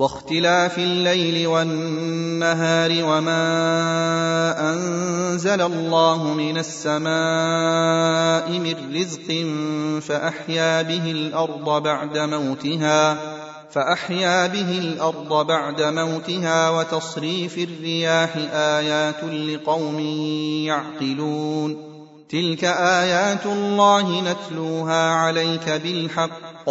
واختلاف الليل والنهار وما أنزل الله من السماء من رزق فأحيا به الأرض بعد موتها فأحيا به الأرض بعد موتها وتصريف الرياح آيات لقوم يعقلون تلك آيات الله نتلوها عليك بالحق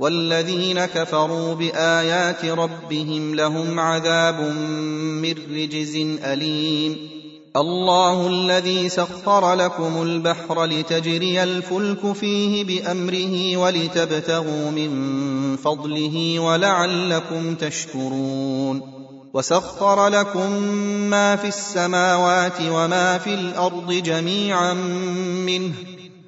والذين كفروا بآيات ربهم لهم عذاب من رجز أليم. الله الذي سخر لكم البحر لتجري الفلك فيه بأمره ولتبتغوا من فضله ولعلكم تشكرون. وسخر لكم ما في السماوات وما في الأرض جميعا منه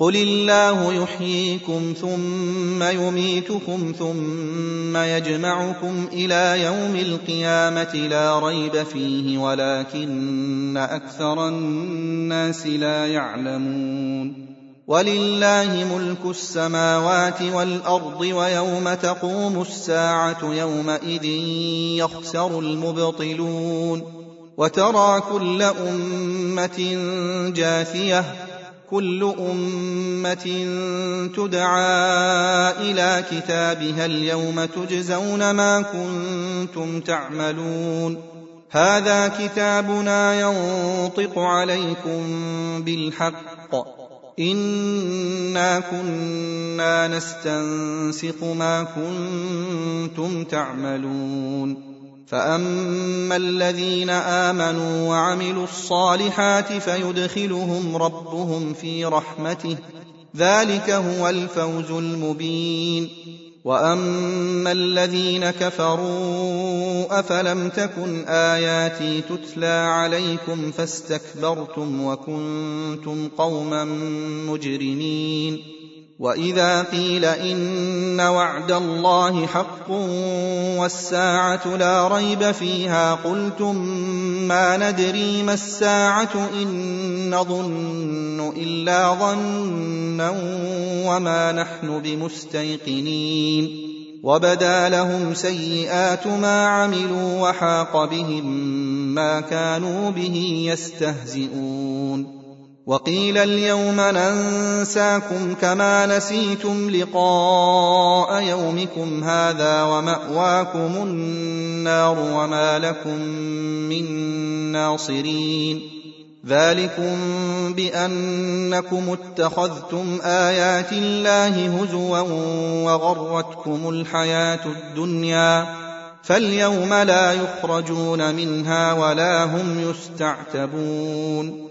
قل الله يحييكم ثم يميتكم ثم يجمعكم إلى يوم القيامه لا ريب فيه ولكن أكثر الناس لا يعلمون ولله ملك السماوات والارض ويوم تقوم الساعة يومئذ يخسر المبطلون وترى كل امه جاثيه كل أمة تدعى إلى كتابها اليوم تجزون ما كنتم تعملون. هذا كتابنا ينطق عليكم بالحق. إنا كنا نستنسخ ما كنتم تعملون. فاما الذين امنوا وعملوا الصالحات فيدخلهم ربهم في رحمته ذلك هو الفوز المبين واما الذين كفروا افلم تكن اياتي تتلى عليكم فاستكبرتم وكنتم قوما مجرمين واذا قيل ان وعد الله حق والساعة لا ريب فيها قلتم ما ندري ما الساعة ان نظن الا ظنا وما نحن بمستيقنين وبدا لهم سيئات ما عملوا وحاق بهم ما كانوا به يستهزئون وقيل اليوم ننساكم كما نسيتم لقاء يومكم هذا ومأواكم النار وما لكم من ناصرين. ذلكم بأنكم اتخذتم آيات الله هزوا وغرتكم الحياة الدنيا. فاليوم لا يخرجون منها ولا هم يستعتبون.